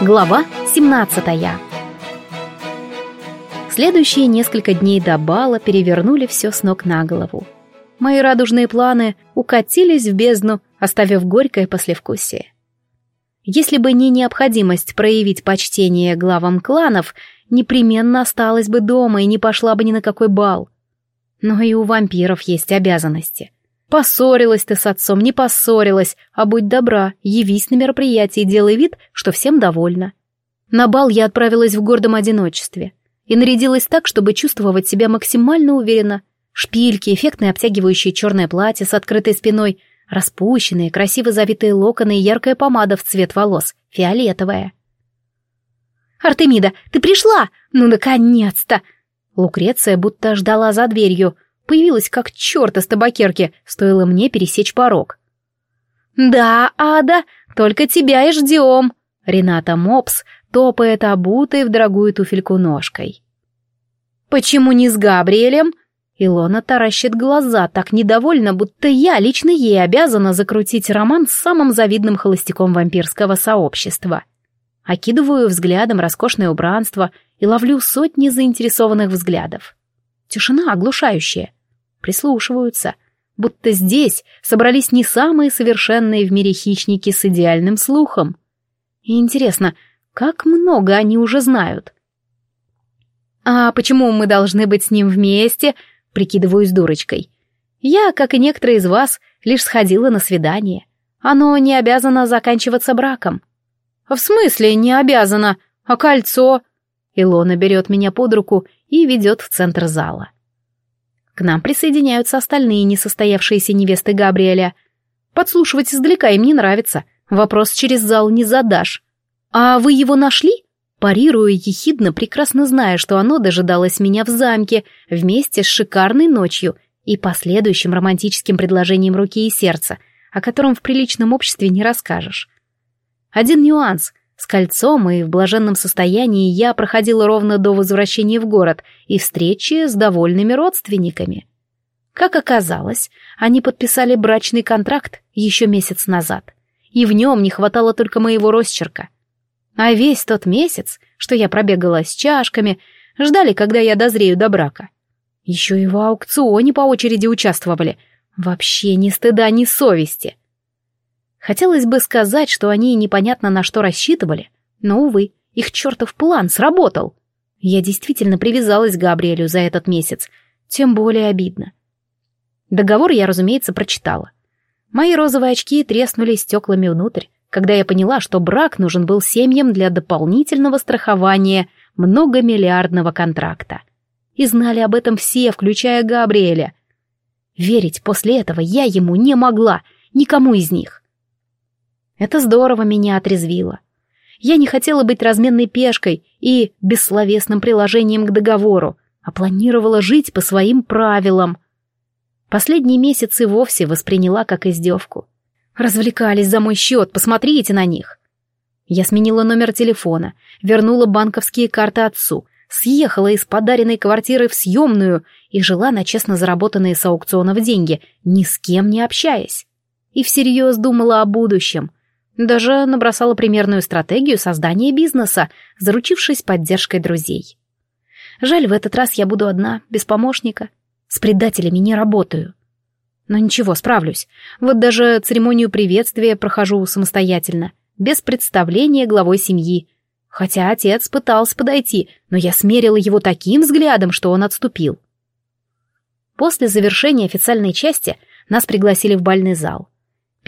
Глава 17 Следующие несколько дней до бала перевернули все с ног на голову. Мои радужные планы укатились в бездну, оставив горькое послевкусие. Если бы не необходимость проявить почтение главам кланов, непременно осталась бы дома и не пошла бы ни на какой бал. Но и у вампиров есть обязанности. Поссорилась ты с отцом, не поссорилась, а будь добра, явись на мероприятие и делай вид, что всем довольна. На бал я отправилась в гордом одиночестве и нарядилась так, чтобы чувствовать себя максимально уверенно. Шпильки, эффектное обтягивающее черное платье с открытой спиной, распущенные, красиво завитые локоны и яркая помада в цвет волос, фиолетовая. «Артемида, ты пришла! Ну, наконец-то!» Лукреция будто ждала за дверью, появилась как черт из табакерки, стоило мне пересечь порог. «Да, Ада, только тебя и ждем!» Рената Мопс топает обутой в дорогую туфельку ножкой. «Почему не с Габриэлем?» Илона таращит глаза, так недовольна, будто я лично ей обязана закрутить роман с самым завидным холостяком вампирского сообщества. Окидываю взглядом роскошное убранство и ловлю сотни заинтересованных взглядов. Тишина оглушающая. Прислушиваются, будто здесь собрались не самые совершенные в мире хищники с идеальным слухом. И интересно, как много они уже знают? «А почему мы должны быть с ним вместе?» Прикидываюсь дурочкой. Я, как и некоторые из вас, лишь сходила на свидание. Оно не обязано заканчиваться браком. В смысле не обязано? А кольцо? Илона берет меня под руку и ведет в центр зала. К нам присоединяются остальные несостоявшиеся невесты Габриэля. Подслушивать издалека им не нравится. Вопрос через зал не задашь. «А вы его нашли?» Парирую ехидно, прекрасно зная, что оно дожидалось меня в замке вместе с шикарной ночью и последующим романтическим предложением руки и сердца, о котором в приличном обществе не расскажешь. Один нюанс. С кольцом и в блаженном состоянии я проходила ровно до возвращения в город и встречи с довольными родственниками. Как оказалось, они подписали брачный контракт еще месяц назад, и в нем не хватало только моего росчерка — а весь тот месяц, что я пробегала с чашками, ждали, когда я дозрею до брака. Еще и в аукционе по очереди участвовали. Вообще ни стыда, ни совести. Хотелось бы сказать, что они непонятно на что рассчитывали, но, увы, их чертов план сработал. Я действительно привязалась к Габриэлю за этот месяц, тем более обидно. Договор я, разумеется, прочитала. Мои розовые очки треснули стеклами внутрь, когда я поняла, что брак нужен был семьям для дополнительного страхования многомиллиардного контракта. И знали об этом все, включая Габриэля. Верить после этого я ему не могла, никому из них. Это здорово меня отрезвило. Я не хотела быть разменной пешкой и бессловесным приложением к договору, а планировала жить по своим правилам. Последние месяцы вовсе восприняла как издевку. Развлекались за мой счет, посмотрите на них. Я сменила номер телефона, вернула банковские карты отцу, съехала из подаренной квартиры в съемную и жила на честно заработанные с аукционов деньги, ни с кем не общаясь. И всерьез думала о будущем. Даже набросала примерную стратегию создания бизнеса, заручившись поддержкой друзей. Жаль, в этот раз я буду одна, без помощника. С предателями не работаю. Но ничего, справлюсь. Вот даже церемонию приветствия прохожу самостоятельно, без представления главой семьи. Хотя отец пытался подойти, но я смерила его таким взглядом, что он отступил. После завершения официальной части нас пригласили в бальный зал.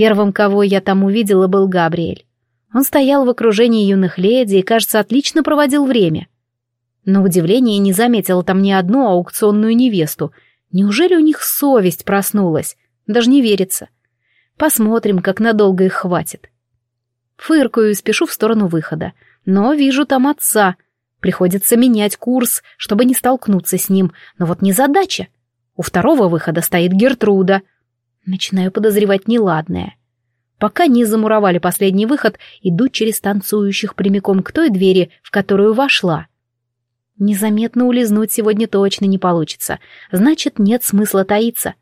Первым, кого я там увидела, был Габриэль. Он стоял в окружении юных леди и, кажется, отлично проводил время. На удивление не заметила там ни одну аукционную невесту — Неужели у них совесть проснулась? Даже не верится. Посмотрим, как надолго их хватит. Фыркаю и спешу в сторону выхода. Но вижу там отца. Приходится менять курс, чтобы не столкнуться с ним. Но вот не задача. У второго выхода стоит Гертруда. Начинаю подозревать неладное. Пока не замуровали последний выход, иду через танцующих прямиком к той двери, в которую вошла. Незаметно улизнуть сегодня точно не получится. Значит, нет смысла таиться.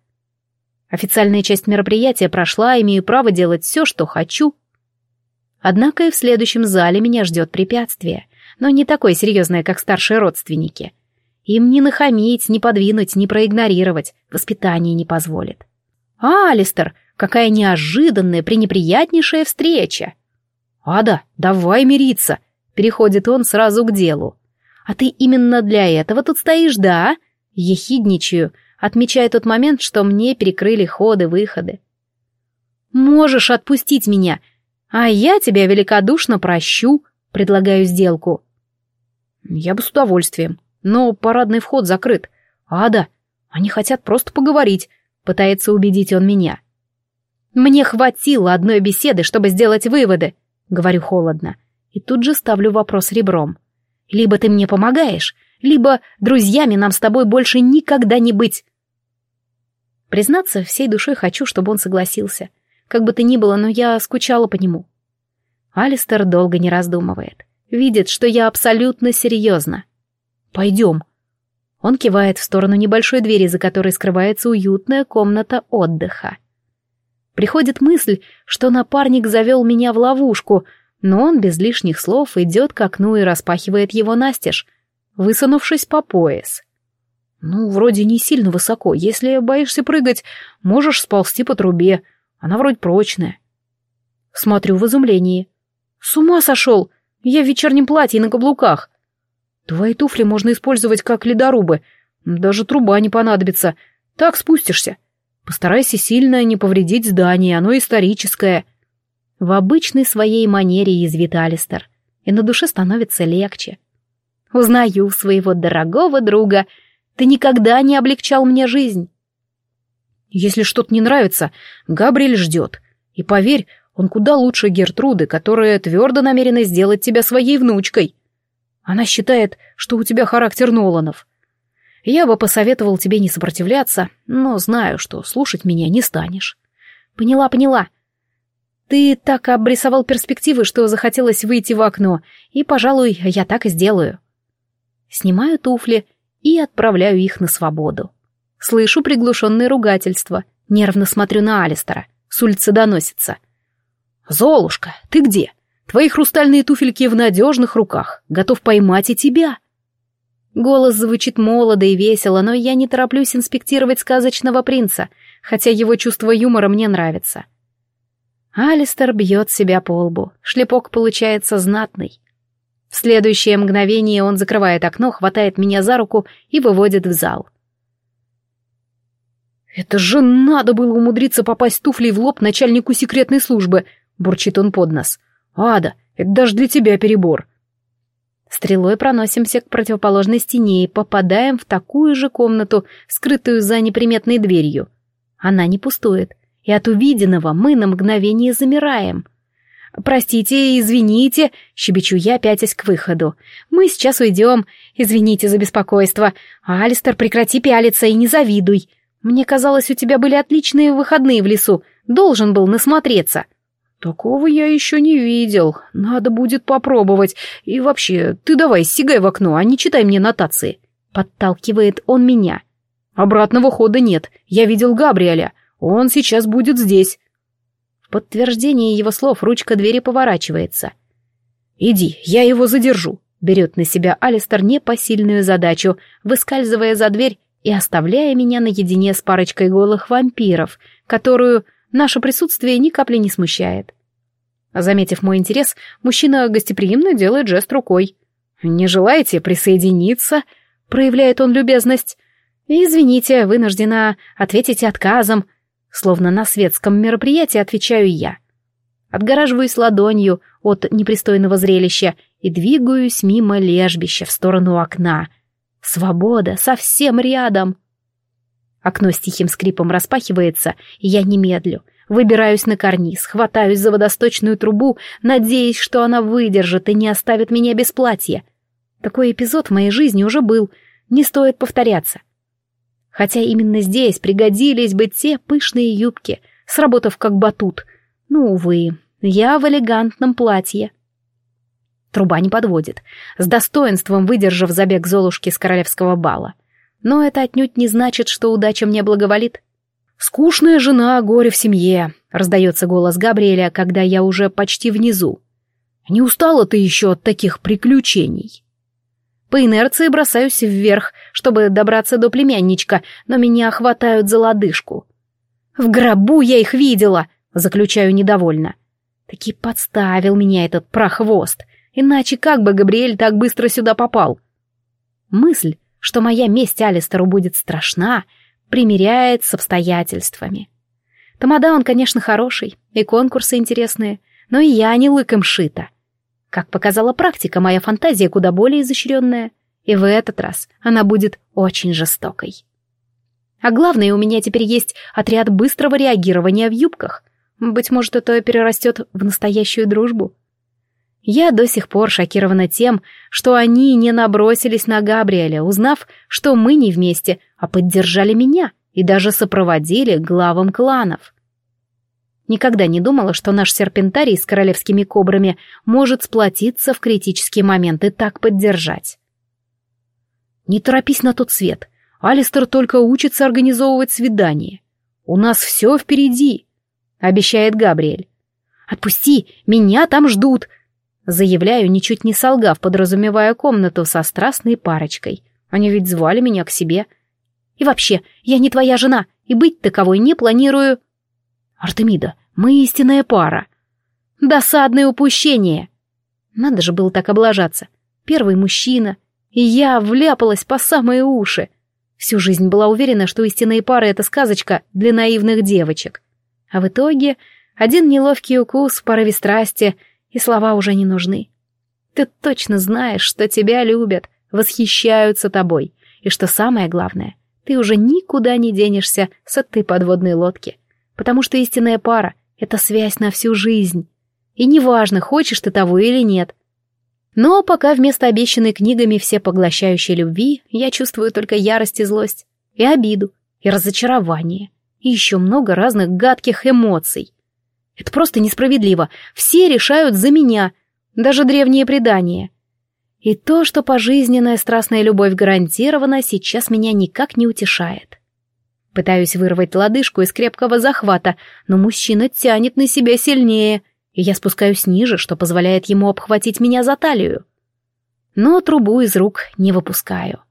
Официальная часть мероприятия прошла, имею право делать все, что хочу. Однако и в следующем зале меня ждет препятствие, но не такое серьезное, как старшие родственники. Им не нахамить, не подвинуть, не проигнорировать, воспитание не позволит. А, Алистер, какая неожиданная, пренеприятнейшая встреча! Ада, давай мириться, переходит он сразу к делу. А ты именно для этого тут стоишь, да? Ехидничаю, отмечая тот момент, что мне перекрыли ходы-выходы. Можешь отпустить меня, а я тебя великодушно прощу, предлагаю сделку. Я бы с удовольствием, но парадный вход закрыт. Ада, они хотят просто поговорить, пытается убедить он меня. Мне хватило одной беседы, чтобы сделать выводы, говорю холодно, и тут же ставлю вопрос ребром. Либо ты мне помогаешь, либо друзьями нам с тобой больше никогда не быть. Признаться, всей душой хочу, чтобы он согласился. Как бы то ни было, но я скучала по нему. Алистер долго не раздумывает. Видит, что я абсолютно серьезно. «Пойдем». Он кивает в сторону небольшой двери, за которой скрывается уютная комната отдыха. Приходит мысль, что напарник завел меня в ловушку, но он без лишних слов идет к окну и распахивает его настежь, высунувшись по пояс. «Ну, вроде не сильно высоко. Если боишься прыгать, можешь сползти по трубе. Она вроде прочная». Смотрю в изумлении. «С ума сошел! Я в вечернем платье и на каблуках. Твои туфли можно использовать как ледорубы. Даже труба не понадобится. Так спустишься. Постарайся сильно не повредить здание, оно историческое». В обычной своей манере язвит Алистер, и на душе становится легче. Узнаю своего дорогого друга. Ты никогда не облегчал мне жизнь. Если что-то не нравится, Габриэль ждет. И поверь, он куда лучше Гертруды, которая твердо намерена сделать тебя своей внучкой. Она считает, что у тебя характер Ноланов. Я бы посоветовал тебе не сопротивляться, но знаю, что слушать меня не станешь. Поняла, поняла. Ты так обрисовал перспективы, что захотелось выйти в окно, и, пожалуй, я так и сделаю. Снимаю туфли и отправляю их на свободу. Слышу приглушенное ругательство, нервно смотрю на Алистера. С улицы доносится. «Золушка, ты где? Твои хрустальные туфельки в надежных руках. Готов поймать и тебя». Голос звучит молодо и весело, но я не тороплюсь инспектировать сказочного принца, хотя его чувство юмора мне нравится. Алистер бьет себя по лбу. Шлепок получается знатный. В следующее мгновение он закрывает окно, хватает меня за руку и выводит в зал. «Это же надо было умудриться попасть туфлей в лоб начальнику секретной службы!» — бурчит он под нос. «Ада, это даже для тебя перебор!» Стрелой проносимся к противоположной стене и попадаем в такую же комнату, скрытую за неприметной дверью. Она не пустует, и от увиденного мы на мгновение замираем — «Простите, извините», — щебечу я, пятясь к выходу. «Мы сейчас уйдем. Извините за беспокойство. Алистер, прекрати пялиться и не завидуй. Мне казалось, у тебя были отличные выходные в лесу. Должен был насмотреться». «Такого я еще не видел. Надо будет попробовать. И вообще, ты давай сигай в окно, а не читай мне нотации». Подталкивает он меня. «Обратного хода нет. Я видел Габриэля. Он сейчас будет здесь». В подтверждение его слов ручка двери поворачивается. «Иди, я его задержу», — берет на себя Алистер непосильную задачу, выскальзывая за дверь и оставляя меня наедине с парочкой голых вампиров, которую наше присутствие ни капли не смущает. Заметив мой интерес, мужчина гостеприимно делает жест рукой. «Не желаете присоединиться?» — проявляет он любезность. «Извините, вынуждена ответить отказом», Словно на светском мероприятии отвечаю я. Отгораживаюсь ладонью от непристойного зрелища и двигаюсь мимо лежбища в сторону окна. Свобода совсем рядом. Окно с тихим скрипом распахивается, и я немедлю. Выбираюсь на карниз, хватаюсь за водосточную трубу, надеясь, что она выдержит и не оставит меня без платья. Такой эпизод в моей жизни уже был, не стоит повторяться хотя именно здесь пригодились бы те пышные юбки, сработав как батут. Ну, увы, я в элегантном платье. Труба не подводит, с достоинством выдержав забег Золушки с королевского бала. Но это отнюдь не значит, что удача мне благоволит. «Скучная жена, горе в семье», — раздается голос Габриэля, когда я уже почти внизу. Не устала ты еще от таких приключений?» По инерции бросаюсь вверх, чтобы добраться до племянничка, но меня хватают за лодыжку. «В гробу я их видела!» — заключаю недовольно. Таки подставил меня этот прохвост, иначе как бы Габриэль так быстро сюда попал? Мысль, что моя месть Алистеру будет страшна, примиряет с обстоятельствами. Тамада он, конечно, хороший, и конкурсы интересные, но и я не лыком шита. Как показала практика, моя фантазия куда более изощренная, и в этот раз она будет очень жестокой. А главное, у меня теперь есть отряд быстрого реагирования в юбках. Быть может, это перерастет в настоящую дружбу. Я до сих пор шокирована тем, что они не набросились на Габриэля, узнав, что мы не вместе, а поддержали меня и даже сопроводили главам кланов. Никогда не думала, что наш серпентарий с королевскими кобрами может сплотиться в критические моменты так поддержать. Не торопись на тот свет. Алистер только учится организовывать свидание. У нас все впереди, обещает Габриэль. Отпусти, меня там ждут. Заявляю, ничуть не солгав, подразумевая комнату со страстной парочкой. Они ведь звали меня к себе. И вообще, я не твоя жена, и быть таковой не планирую. Артемида, мы истинная пара. Досадное упущение. Надо же было так облажаться. Первый мужчина, и я вляпалась по самые уши. Всю жизнь была уверена, что истинные пары — это сказочка для наивных девочек. А в итоге один неловкий укус в порыве страсти, и слова уже не нужны. Ты точно знаешь, что тебя любят, восхищаются тобой, и что самое главное, ты уже никуда не денешься с этой подводной лодки потому что истинная пара — это связь на всю жизнь. И неважно, хочешь ты того или нет. Но пока вместо обещанной книгами все поглощающей любви я чувствую только ярость и злость, и обиду, и разочарование, и еще много разных гадких эмоций. Это просто несправедливо. Все решают за меня, даже древние предания. И то, что пожизненная страстная любовь гарантирована, сейчас меня никак не утешает. Пытаюсь вырвать лодыжку из крепкого захвата, но мужчина тянет на себя сильнее, и я спускаюсь ниже, что позволяет ему обхватить меня за талию. Но трубу из рук не выпускаю.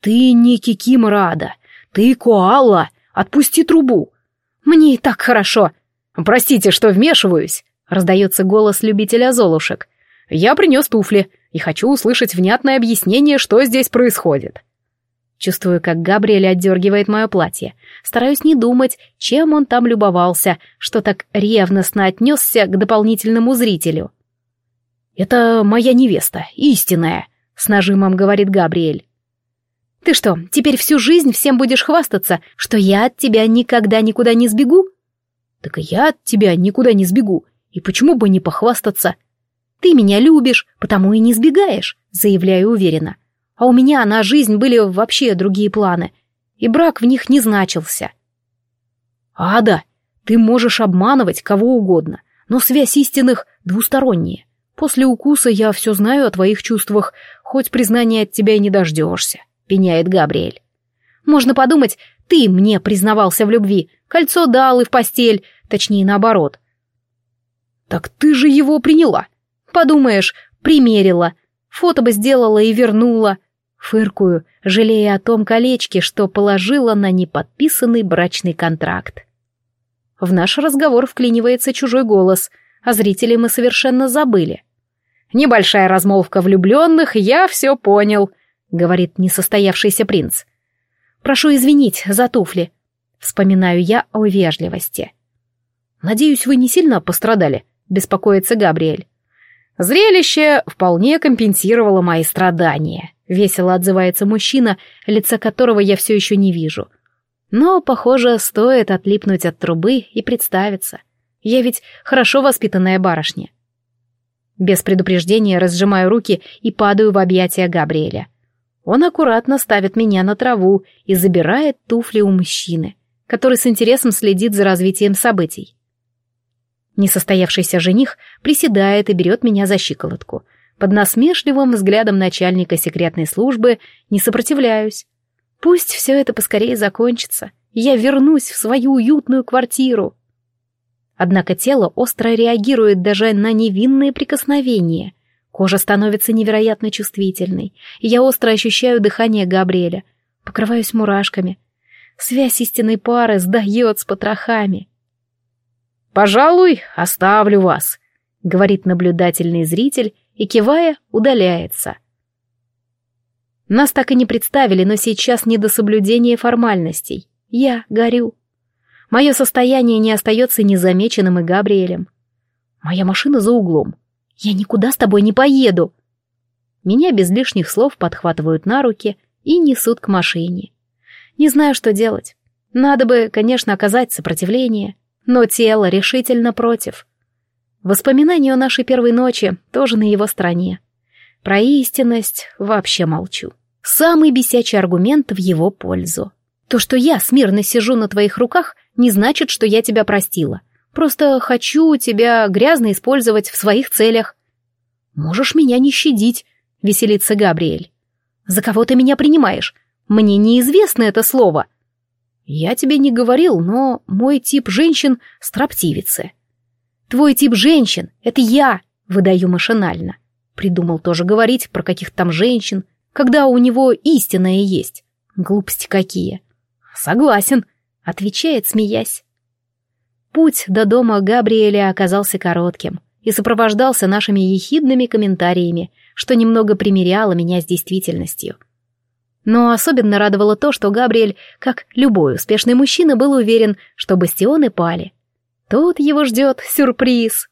«Ты не Кикимрада, ты Коала, отпусти трубу!» «Мне и так хорошо!» «Простите, что вмешиваюсь!» — раздается голос любителя золушек. «Я принес туфли и хочу услышать внятное объяснение, что здесь происходит». Чувствую, как Габриэль отдергивает мое платье. Стараюсь не думать, чем он там любовался, что так ревностно отнесся к дополнительному зрителю. «Это моя невеста, истинная», — с нажимом говорит Габриэль. «Ты что, теперь всю жизнь всем будешь хвастаться, что я от тебя никогда никуда не сбегу?» «Так и я от тебя никуда не сбегу, и почему бы не похвастаться?» «Ты меня любишь, потому и не сбегаешь», — заявляю уверенно. А у меня на жизнь были вообще другие планы, и брак в них не значился. Ада, ты можешь обманывать кого угодно, но связь истинных двусторонняя. После укуса я все знаю о твоих чувствах, хоть признания от тебя и не дождешься, пеняет Габриэль. Можно подумать, ты мне признавался в любви, кольцо дал и в постель, точнее наоборот. Так ты же его приняла. Подумаешь, примерила, фото бы сделала и вернула. Фыркую, жалея о том колечке, что положила на неподписанный брачный контракт. В наш разговор вклинивается чужой голос, а зрители мы совершенно забыли. «Небольшая размолвка влюбленных, я все понял», — говорит несостоявшийся принц. «Прошу извинить за туфли», — вспоминаю я о вежливости. «Надеюсь, вы не сильно пострадали», — беспокоится Габриэль. Зрелище вполне компенсировало мои страдания. Весело отзывается мужчина, лица которого я все еще не вижу. Но, похоже, стоит отлипнуть от трубы и представиться. Я ведь хорошо воспитанная барышня. Без предупреждения разжимаю руки и падаю в объятия Габриэля. Он аккуратно ставит меня на траву и забирает туфли у мужчины, который с интересом следит за развитием событий. Несостоявшийся жених приседает и берет меня за щиколотку — под насмешливым взглядом начальника секретной службы не сопротивляюсь. Пусть все это поскорее закончится, я вернусь в свою уютную квартиру. Однако тело остро реагирует даже на невинные прикосновения. Кожа становится невероятно чувствительной, и я остро ощущаю дыхание Габриэля, покрываюсь мурашками. Связь истинной пары сдает с потрохами. «Пожалуй, оставлю вас», — говорит наблюдательный зритель и, кивая, удаляется. Нас так и не представили, но сейчас не до соблюдения формальностей. Я горю. Мое состояние не остается незамеченным и Габриэлем. Моя машина за углом. Я никуда с тобой не поеду. Меня без лишних слов подхватывают на руки и несут к машине. Не знаю, что делать. Надо бы, конечно, оказать сопротивление, но тело решительно против. Воспоминания о нашей первой ночи тоже на его стороне. Про истинность вообще молчу. Самый бесячий аргумент в его пользу. То, что я смирно сижу на твоих руках, не значит, что я тебя простила. Просто хочу тебя грязно использовать в своих целях. Можешь меня не щадить, веселится Габриэль. За кого ты меня принимаешь? Мне неизвестно это слово. Я тебе не говорил, но мой тип женщин — строптивицы. Твой тип женщин — это я, выдаю машинально. Придумал тоже говорить про каких-то там женщин, когда у него истинное есть. Глупости какие. Согласен, отвечает, смеясь. Путь до дома Габриэля оказался коротким и сопровождался нашими ехидными комментариями, что немного примеряло меня с действительностью. Но особенно радовало то, что Габриэль, как любой успешный мужчина, был уверен, что бастионы пали. Тут его ждет сюрприз.